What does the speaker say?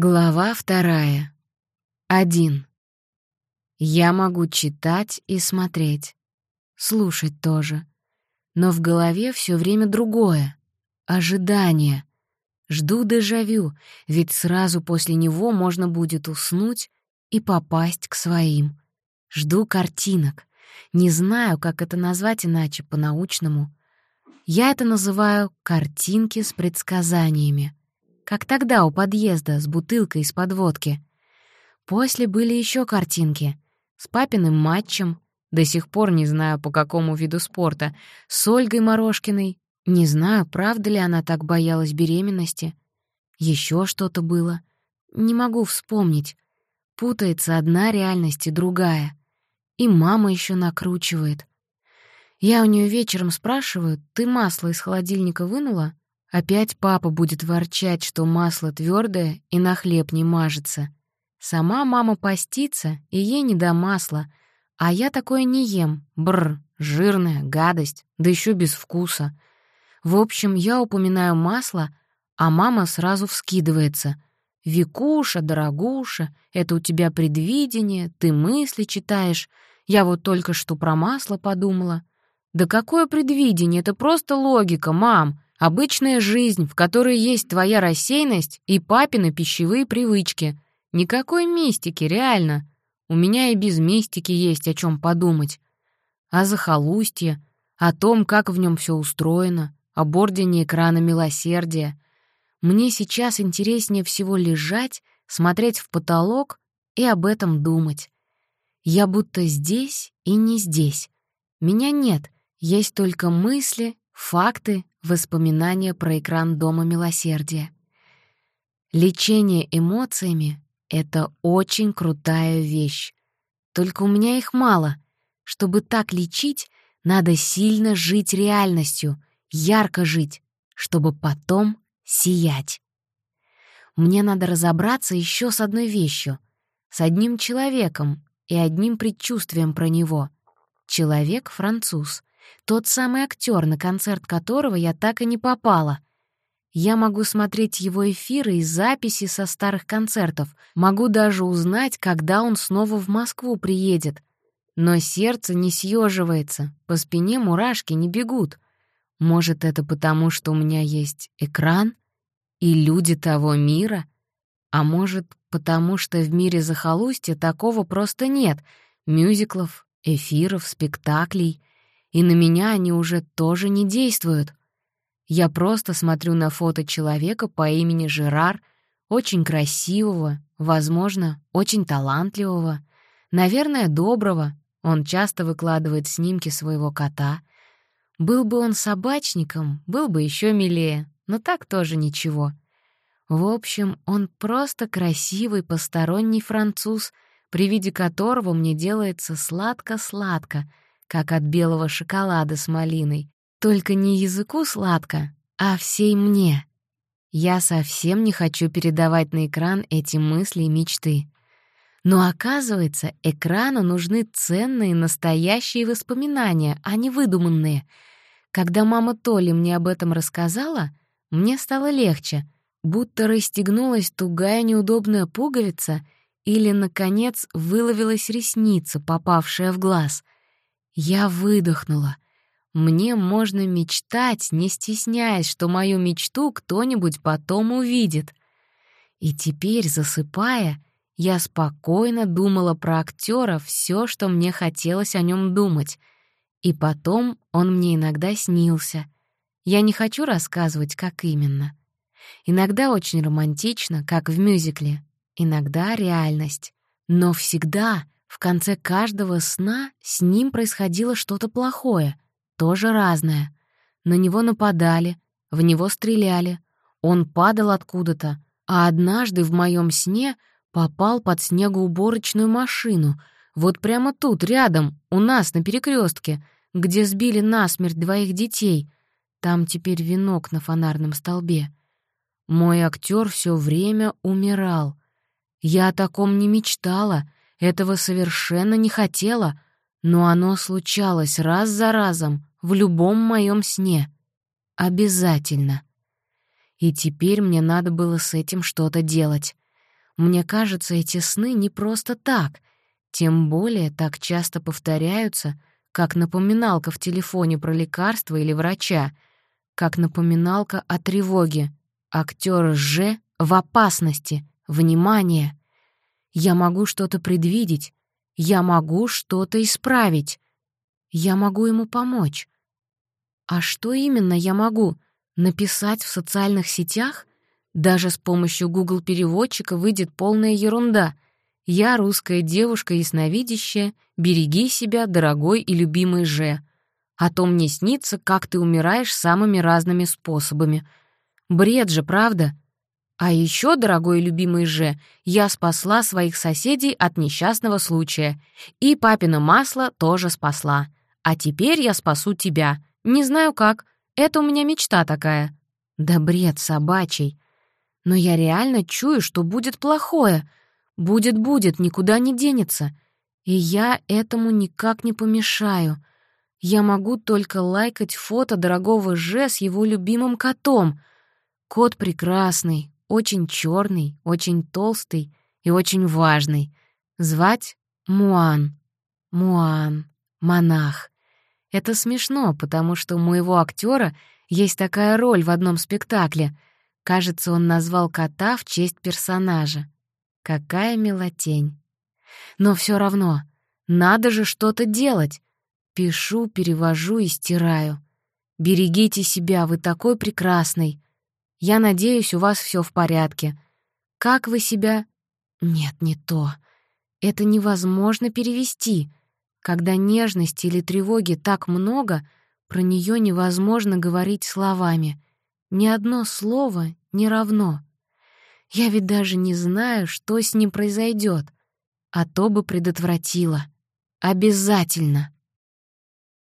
Глава вторая. Один. Я могу читать и смотреть, слушать тоже. Но в голове все время другое — ожидание. Жду дежавю, ведь сразу после него можно будет уснуть и попасть к своим. Жду картинок. Не знаю, как это назвать иначе, по-научному. Я это называю «картинки с предсказаниями» как тогда у подъезда с бутылкой из-под водки. После были еще картинки с папиным матчем, до сих пор не знаю по какому виду спорта, с Ольгой Морошкиной, не знаю, правда ли она так боялась беременности. Еще что-то было. Не могу вспомнить. Путается одна реальность и другая. И мама еще накручивает. Я у нее вечером спрашиваю, ты масло из холодильника вынула? Опять папа будет ворчать, что масло твердое и на хлеб не мажется. Сама мама постится, и ей не до масла, а я такое не ем. Бр, жирная, гадость, да еще без вкуса. В общем, я упоминаю масло, а мама сразу вскидывается. «Викуша, дорогуша, это у тебя предвидение, ты мысли читаешь. Я вот только что про масло подумала». «Да какое предвидение? Это просто логика, мам!» Обычная жизнь, в которой есть твоя рассеянность и папины пищевые привычки. Никакой мистики, реально. У меня и без мистики есть о чем подумать. О захолустье, о том, как в нем все устроено, об ордене экрана милосердия. Мне сейчас интереснее всего лежать, смотреть в потолок и об этом думать. Я будто здесь и не здесь. Меня нет, есть только мысли, факты, Воспоминания про экран Дома Милосердия. Лечение эмоциями — это очень крутая вещь. Только у меня их мало. Чтобы так лечить, надо сильно жить реальностью, ярко жить, чтобы потом сиять. Мне надо разобраться еще с одной вещью, с одним человеком и одним предчувствием про него. Человек-француз. Тот самый актер, на концерт которого я так и не попала. Я могу смотреть его эфиры и записи со старых концертов, могу даже узнать, когда он снова в Москву приедет. Но сердце не съеживается, по спине мурашки не бегут. Может, это потому, что у меня есть экран и люди того мира? А может, потому что в мире захолустья такого просто нет — мюзиклов, эфиров, спектаклей — и на меня они уже тоже не действуют. Я просто смотрю на фото человека по имени Жерар, очень красивого, возможно, очень талантливого, наверное, доброго. Он часто выкладывает снимки своего кота. Был бы он собачником, был бы еще милее, но так тоже ничего. В общем, он просто красивый посторонний француз, при виде которого мне делается сладко-сладко — как от белого шоколада с малиной. Только не языку сладко, а всей мне. Я совсем не хочу передавать на экран эти мысли и мечты. Но оказывается, экрану нужны ценные настоящие воспоминания, а не выдуманные. Когда мама Толи мне об этом рассказала, мне стало легче, будто расстегнулась тугая неудобная пуговица или, наконец, выловилась ресница, попавшая в глаз — я выдохнула. Мне можно мечтать, не стесняясь, что мою мечту кто-нибудь потом увидит. И теперь, засыпая, я спокойно думала про актера все, что мне хотелось о нем думать. И потом он мне иногда снился. Я не хочу рассказывать, как именно. Иногда очень романтично, как в мюзикле, иногда реальность. Но всегда в конце каждого сна с ним происходило что-то плохое, тоже разное. На него нападали, в него стреляли, он падал откуда-то, а однажды в моем сне попал под снегоуборочную машину, вот прямо тут, рядом, у нас на перекрестке, где сбили насмерть двоих детей. Там теперь венок на фонарном столбе. Мой актер все время умирал. Я о таком не мечтала — этого совершенно не хотела, но оно случалось раз за разом в любом моем сне. Обязательно. И теперь мне надо было с этим что-то делать. Мне кажется, эти сны не просто так, тем более так часто повторяются, как напоминалка в телефоне про лекарства или врача, как напоминалка о тревоге. Актер Ж в опасности. Внимание! Я могу что-то предвидеть. Я могу что-то исправить. Я могу ему помочь. А что именно я могу? Написать в социальных сетях? Даже с помощью Google переводчика выйдет полная ерунда. Я русская девушка ясновидящая, береги себя, дорогой и любимый Же. А то мне снится, как ты умираешь самыми разными способами. Бред же, правда? А еще, дорогой и любимый Же, я спасла своих соседей от несчастного случая. И папина масло тоже спасла. А теперь я спасу тебя. Не знаю как. Это у меня мечта такая. Да бред собачий. Но я реально чую, что будет плохое. Будет-будет, никуда не денется. И я этому никак не помешаю. Я могу только лайкать фото дорогого Же с его любимым котом. Кот прекрасный, очень черный, очень толстый и очень важный. Звать Муан. Муан. Монах. Это смешно, потому что у моего актера есть такая роль в одном спектакле. Кажется, он назвал кота в честь персонажа. Какая милотень. Но все равно, надо же что-то делать. Пишу, перевожу и стираю. Берегите себя, вы такой прекрасный. Я надеюсь, у вас все в порядке. Как вы себя... Нет, не то. Это невозможно перевести. Когда нежности или тревоги так много, про нее невозможно говорить словами. Ни одно слово не равно. Я ведь даже не знаю, что с ним произойдет, а то бы предотвратила. Обязательно.